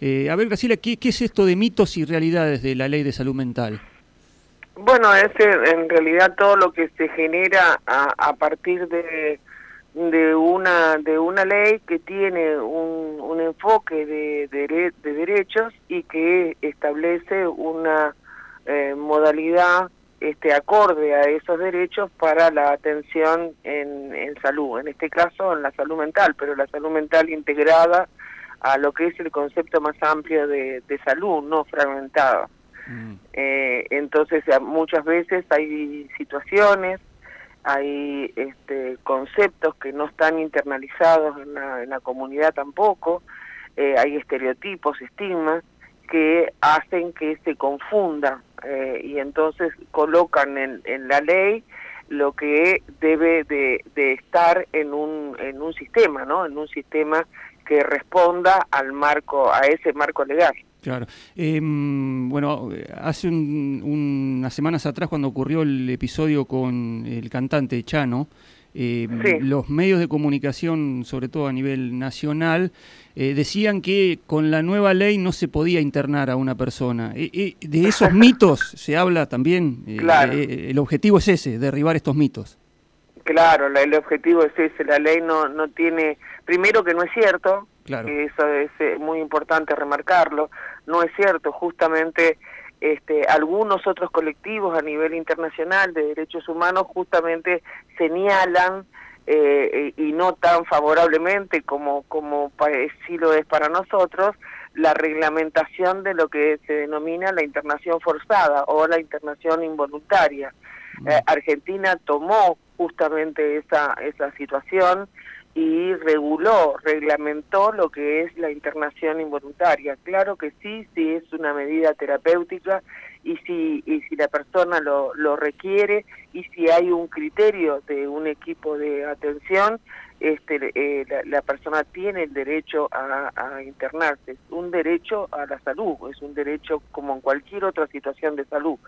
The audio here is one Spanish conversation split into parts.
Eh, a ver, Graciela, ¿qué, es esto de mitos y realidades de la ley de salud mental? Bueno, es en realidad todo lo que se genera a, partir de, de, una, de una ley que tiene un, enfoque de, de, derechos y que establece una eh, modalidad este, acorde a esos derechos para la atención en, en salud, en este caso en la salud mental, pero la salud mental integrada a lo que es el concepto más amplio de, salud, no fragmentado. Mm. Eh, entonces, muchas veces hay situaciones, hay este, conceptos que no están internalizados en la, comunidad tampoco, eh, hay estereotipos, estigmas, que hacen que se confunda eh, y entonces colocan en, en la ley lo que debe de, de, estar en un, en un sistema, ¿no? En un sistema que responda al marco, a ese marco legal. Claro. Em, bueno, hace unas semanas atrás, cuando ocurrió el episodio con el cantante Chano, em, los medios de comunicación, sobre todo a nivel nacional, eh, decían que con la nueva ley no se podía internar a una persona. E, e, de esos mitos se habla también. Eh, claro. Eh, el objetivo es ese, derribar estos mitos. Claro, el objetivo es ese, la ley no, no tiene, primero que no es cierto, que eso es eh, muy importante remarcarlo, no es cierto, justamente este, algunos otros colectivos a nivel internacional de derechos humanos justamente señalan eh, y no tan favorablemente como, como sí lo es para nosotros, la reglamentación de lo que se denomina la internación forzada o la internación involuntaria. Eh, Argentina tomó justamente esa, esa situación y reguló, reglamentó lo que es la internación involuntaria. Claro que sí, sí es una medida terapéutica y si, y si la persona lo, lo requiere y si hay un criterio de un equipo de atención, este, eh, la, persona tiene el derecho a, a, internarse, es un derecho a la salud, es un derecho como en cualquier otra situación de salud.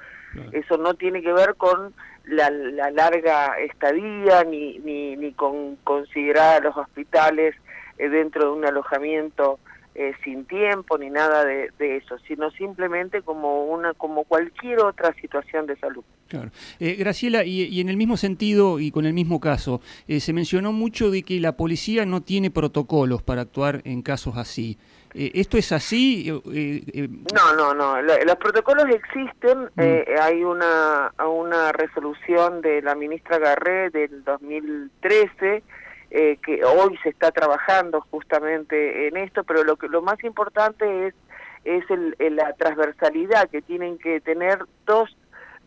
Eso no tiene que ver con la, larga estadía ni, ni, ni con considerar a los hospitales eh, dentro de un alojamiento eh, sin tiempo ni nada de, eso, sino simplemente como una como cualquier otra situación de salud. Claro. Eh, Graciela, y, en el mismo sentido y con el mismo caso, eh, se mencionó mucho de que la policía no tiene protocolos para actuar en casos así. ¿Esto es así? no, no, no. Los protocolos existen. Mm. hay una, una resolución de la ministra Garré del 2013 eh, que hoy se está trabajando justamente en esto, pero lo que lo más importante es es el, la transversalidad que tienen que tener dos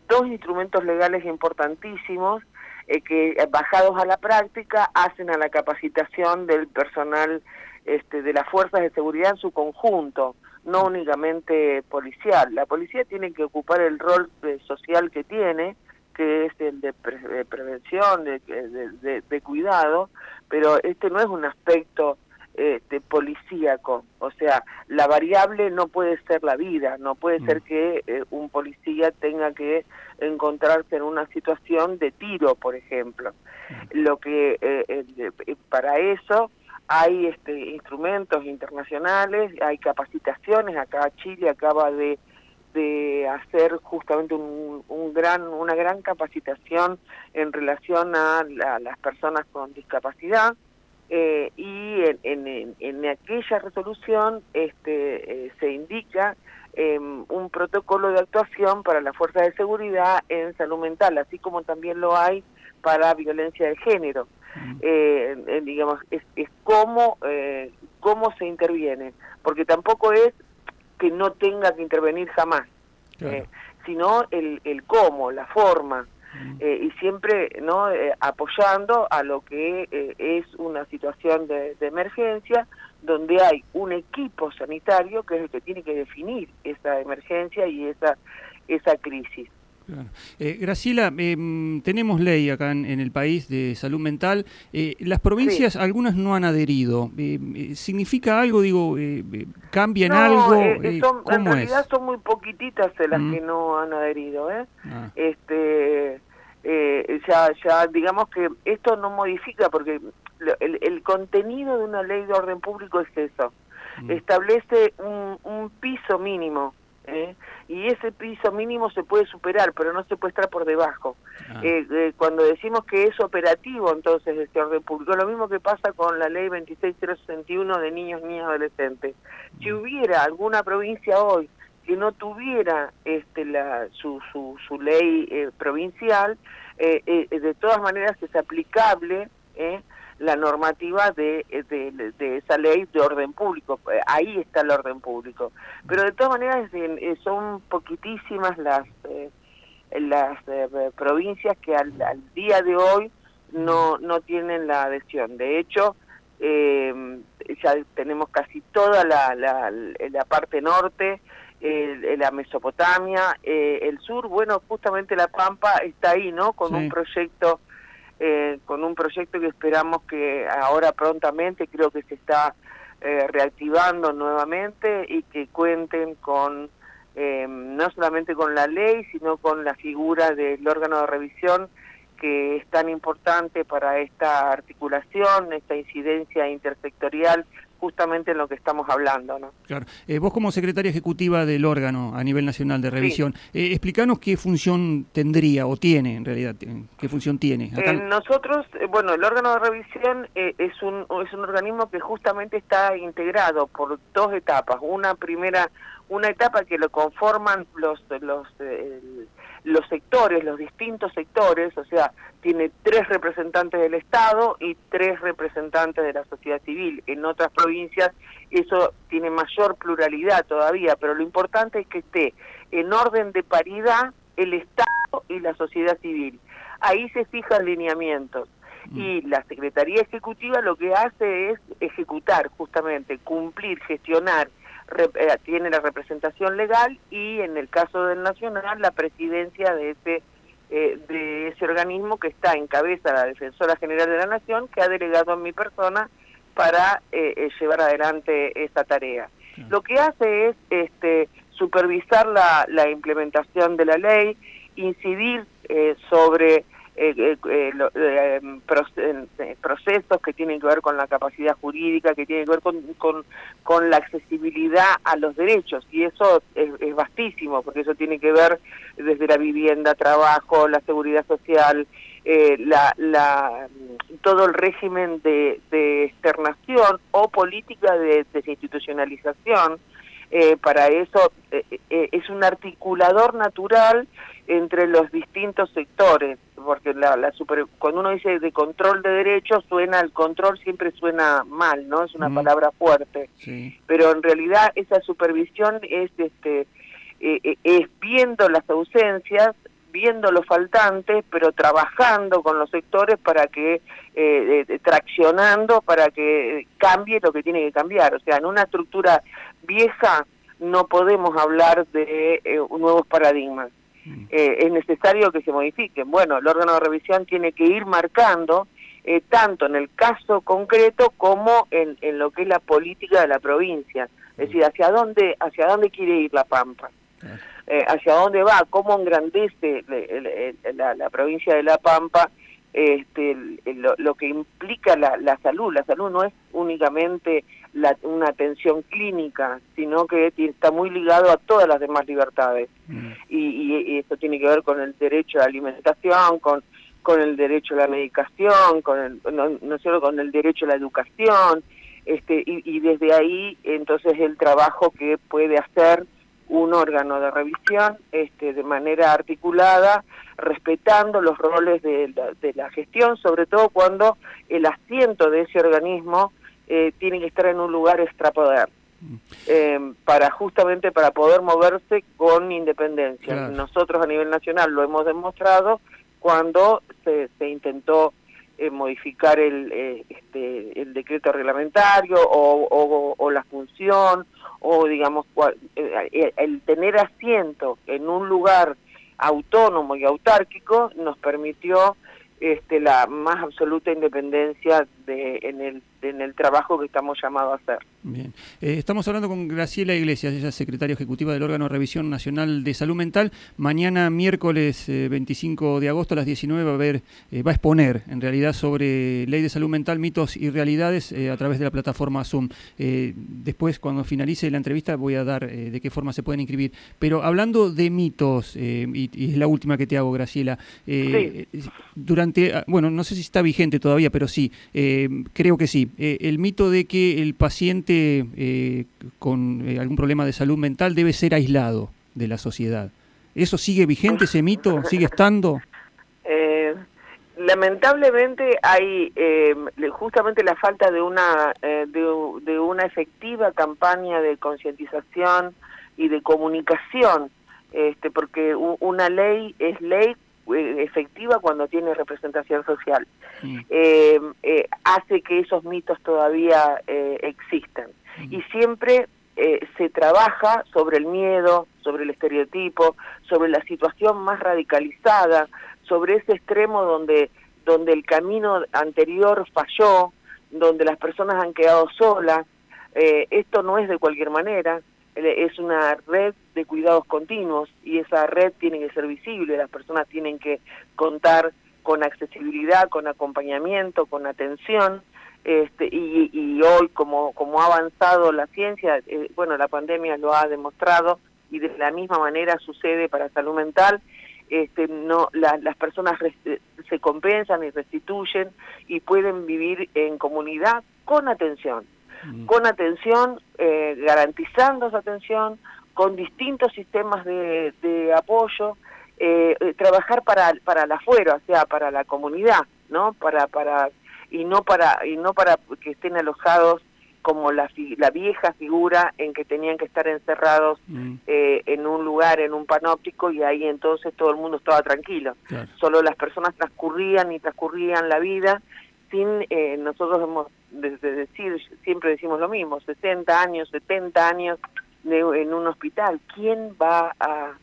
dos instrumentos legales importantísimos eh, que bajados a la práctica hacen a la capacitación del personal este, de las fuerzas de seguridad en su conjunto, no únicamente policial. La policía tiene que ocupar el rol eh, social que tiene, que es el de, prevención, de, de, cuidado, pero este no es un aspecto este, policíaco, o sea, la variable no puede ser la vida, no puede ser mm. que eh, un policía tenga que encontrarse en una situación de tiro, por ejemplo. Mm. Lo que eh, eh, para eso hay este, instrumentos internacionales, hay capacitaciones, acá Chile acaba de de hacer justamente un, un, gran, una gran capacitación en relación a, las personas con discapacidad eh, y en, en, en, aquella resolución este, eh, se indica em, un protocolo de actuación para las fuerzas de seguridad en salud mental, así como también lo hay para violencia de género. Eh, digamos, es, es cómo, cómo se interviene, porque tampoco es que no tenga que intervenir jamás, eh, sino el, el cómo, la forma, eh, y siempre no eh, apoyando a lo que es una situación de, de, emergencia donde hay un equipo sanitario que es el que tiene que definir esa emergencia y esa esa crisis. Eh, Graciela, em, tenemos ley acá en, el país de salud mental. Eh, las provincias, algunas no han adherido. Em, eh, ¿Significa algo? Digo, ¿cambian algo? en realidad son muy poquititas las mm. que no han adherido. Ah. Este, ya, ya, digamos que esto no modifica porque el, el contenido de una ley de orden público es eso mm. establece un, un piso mínimo ¿eh? Y ese piso mínimo se puede superar, pero no se puede estar por debajo. Ah. Eh, eh, cuando decimos que es operativo, entonces, este orden público, lo mismo que pasa con la ley 26061 de niños, niñas, adolescentes. Si mm. hubiera alguna provincia hoy que no tuviera este, la, su, su, su ley provincial, de todas maneras es aplicable ¿eh? La normativa de, de, esa ley de orden público. Eh, ahí está el orden público. Pero de todas maneras eh, son poquitísimas las, eh, las provincias que al, día de hoy no, no tienen la adhesión. De hecho, ya tenemos casi toda la, la, la parte norte, la Mesopotamia, el sur, bueno, justamente La Pampa está ahí, ¿no? Con un proyecto eh, con un proyecto que esperamos que ahora prontamente, creo que se está eh, reactivando nuevamente y que cuenten con eh, no solamente con la ley, sino con la figura del órgano de revisión que es tan importante para esta articulación, esta incidencia intersectorial justamente en lo que estamos hablando. ¿no? Claro. Eh, vos como secretaria ejecutiva del órgano a nivel nacional de revisión, eh, explícanos qué función tendría o tiene en realidad, qué función tiene. nosotros, eh, bueno, el órgano de revisión es, un, es un organismo que justamente está integrado por dos etapas. Una primera, una etapa que lo conforman los... los los sectores, los distintos sectores, o sea, tiene tres representantes del Estado y tres representantes de la sociedad civil. En otras provincias eso tiene mayor pluralidad todavía, pero lo importante es que esté en orden de paridad el Estado y la sociedad civil. Ahí se fijan lineamientos mm. y la Secretaría Ejecutiva lo que hace es ejecutar justamente, cumplir, gestionar eh, tiene la representación legal y en el caso del Nacional la presidencia de ese eh, de ese organismo que está en cabeza la Defensora General de la Nación que ha delegado a mi persona para eh, llevar adelante esta tarea. Lo que hace es este, supervisar la, la implementación de la ley, incidir sobre eh, eh, eh em, eh, procesos que tienen que ver con la capacidad jurídica, que tienen que ver con, con, la accesibilidad a los derechos. Y eso es, vastísimo, porque eso tiene que ver desde la vivienda, trabajo, la seguridad social, eh, la, la, todo el régimen de, de externación o política de desinstitucionalización. Eh, para eso es un articulador natural entre los distintos sectores, porque la, la super, cuando uno dice de control de derechos, suena, el control siempre suena mal, ¿no? Es una palabra fuerte. Pero en realidad esa supervisión es, este, eh, eh, es viendo las ausencias, viendo los faltantes, pero trabajando con los sectores para que, eh, traccionando para que cambie lo que tiene que cambiar. O sea, en una estructura vieja no podemos hablar de nuevos paradigmas eh, es necesario que se modifiquen. Bueno, el órgano de revisión tiene que ir marcando eh, tanto en el caso concreto como en, en, lo que es la política de la provincia, es decir, hacia dónde, hacia dónde quiere ir la Pampa, eh, hacia dónde va, cómo engrandece la, la, provincia de La Pampa este, lo, lo, que implica la, la, salud. La salud no es únicamente la, una atención clínica, sino que está muy ligado a todas las demás libertades. Mm. Y, y, esto tiene que ver con el derecho a la alimentación, con, con el derecho a la medicación, con el, no, no solo con el derecho a la educación, este, y, y desde ahí entonces el trabajo que puede hacer un órgano de revisión este, de manera articulada, respetando los roles de la, de la gestión, sobre todo cuando el asiento de ese organismo eh, tiene que estar en un lugar extrapoder. Eh, para justamente para poder moverse con independencia. Nosotros a nivel nacional lo hemos demostrado cuando se, se intentó eh, modificar el, eh, este, el decreto reglamentario o, o, o, la función o digamos eh, el tener asiento en un lugar autónomo y autárquico nos permitió este, la más absoluta independencia de, en, el, en el trabajo que estamos llamados a hacer. Bien. Eh, estamos hablando con Graciela Iglesias, ella es secretaria ejecutiva del órgano revisión nacional de salud mental. Mañana, miércoles 25 eh, de agosto a las 19, va a, ver, eh, va a exponer en realidad sobre ley de salud mental, mitos y realidades a través de la plataforma Zoom. después, cuando finalice la entrevista, voy a dar de qué forma se pueden inscribir. Pero hablando de mitos, y, es la última que te hago, Graciela, durante, ah, bueno, no sé si está vigente todavía, pero sí, creo que sí, el mito de que el paciente eh, con eh, algún problema de salud mental debe ser aislado de la sociedad. ¿Eso sigue vigente, ese mito? ¿Sigue estando? Eh, lamentablemente hay justamente la falta de una, de, una efectiva campaña de concientización y de comunicación, este, porque una ley es ley efectiva cuando tiene representación social. Mm. hace que esos mitos todavía existan y siempre eh, se trabaja sobre el miedo, sobre el estereotipo, sobre la situación más radicalizada, sobre ese extremo donde, donde el camino anterior falló, donde las personas han quedado solas. Eh, esto no es de cualquier manera, eh, es una red de cuidados continuos y esa red tiene que ser visible, las personas tienen que contar con accesibilidad, con acompañamiento, con atención. Este, y, hoy, como, como ha avanzado la ciencia, eh, bueno, la pandemia lo ha demostrado y de la misma manera sucede para salud mental, este, no, las personas se compensan y restituyen y pueden vivir en comunidad con atención, mm. con atención, eh, garantizando esa atención, con distintos sistemas de, de apoyo, eh, trabajar para, para la afuera, o sea, para la comunidad, ¿no? Para, para y no para y no para que estén alojados como la, la vieja figura en que tenían que estar encerrados mm. eh, en un lugar, en un panóptico, y ahí entonces todo el mundo estaba tranquilo. Solo las personas transcurrían y transcurrían la vida sin, eh, nosotros hemos, desde decir, siempre decimos lo mismo, 60 años, 70 años en un hospital. ¿Quién va a,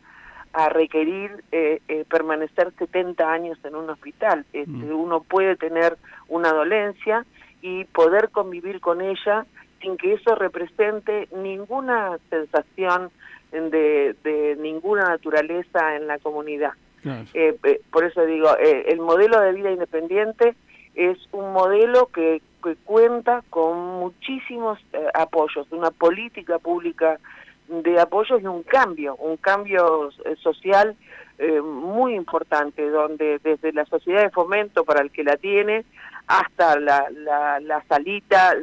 a requerir eh, eh, permanecer 70 años en un hospital. Este, mm. Uno puede tener una dolencia y poder convivir con ella sin que eso represente ninguna sensación de, de ninguna naturaleza en la comunidad. Eh, por eso digo, el modelo de vida independiente es un modelo que, que cuenta con muchísimos apoyos, una política pública de apoyos y un cambio, un cambio eh, social eh, muy importante, donde desde la sociedad de fomento para el que la tiene hasta la, la, salita,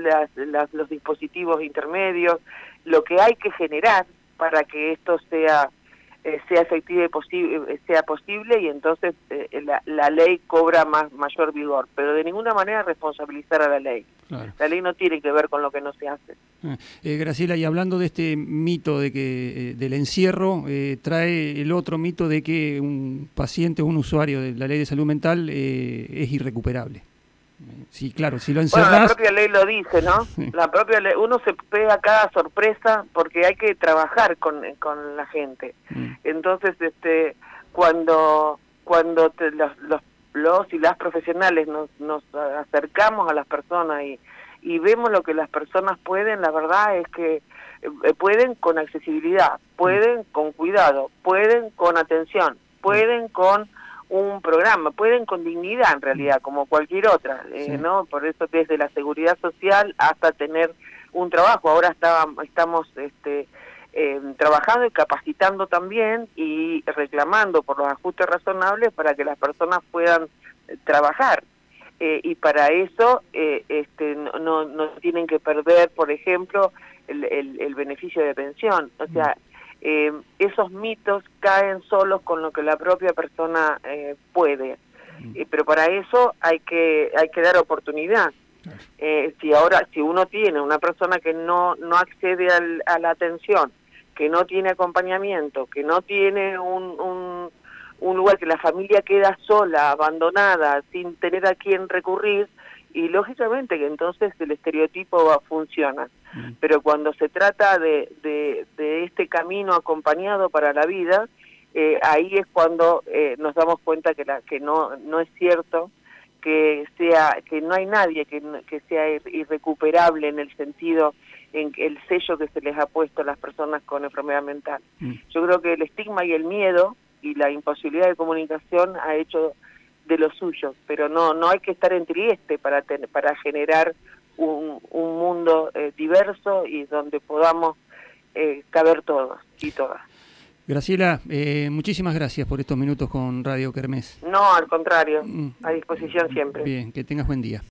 los dispositivos intermedios, lo que hay que generar para que esto sea eh, sea efectiva y posible, eh, sea posible y entonces eh, la, la, ley cobra más mayor vigor, pero de ninguna manera responsabilizar a la ley. La ley no tiene que ver con lo que no se hace. Ah, Graciela, y hablando de este mito de que del encierro, trae el otro mito de que un paciente o un usuario de la ley de salud mental es irrecuperable. Sí, claro, si lo encerras... Bueno, la propia ley lo dice, ¿no? La propia ley, uno se pega cada sorpresa porque hay que trabajar con, con la gente. Mm. Entonces, este, cuando cuando los, los, los, y las profesionales nos, nos acercamos a las personas y, y vemos lo que las personas pueden, la verdad es que eh, pueden con accesibilidad, pueden con cuidado, pueden con atención, pueden con un programa, pueden con dignidad en realidad, como cualquier otra, eh, ¿no? Por eso desde la seguridad social hasta tener un trabajo. Ahora estamos este, eh, trabajando y capacitando también y reclamando por los ajustes razonables para que las personas puedan eh, trabajar. y para eso este, no, no, tienen que perder, por ejemplo, el, el, el beneficio de pensión. O sea, eh, esos mitos caen solos con lo que la propia persona eh, puede. Mm. Eh, pero para eso hay que, hay que dar oportunidad. Eh, si ahora, si uno tiene una persona que no, no accede al, a la atención, que no tiene acompañamiento, que no tiene un, un, un lugar, que la familia queda sola, abandonada, sin tener a quién recurrir, y lógicamente que entonces el estereotipo funciona. Mm. Pero cuando se trata de, de, este camino acompañado para la vida, eh, ahí es cuando eh, nos damos cuenta que, la, que no, no es cierto que sea que no hay nadie que, que sea irrecuperable en el sentido en el sello que se les ha puesto a las personas con enfermedad mental. Mm. Yo creo que el estigma y el miedo y la imposibilidad de comunicación ha hecho de lo suyo, pero no no hay que estar en Trieste para para generar un, un mundo eh, diverso y donde podamos eh, caber todos y todas. Graciela, eh, muchísimas gracias por estos minutos con Radio Kermés. No, al contrario, mm. a disposición siempre. Bien, que tengas buen día.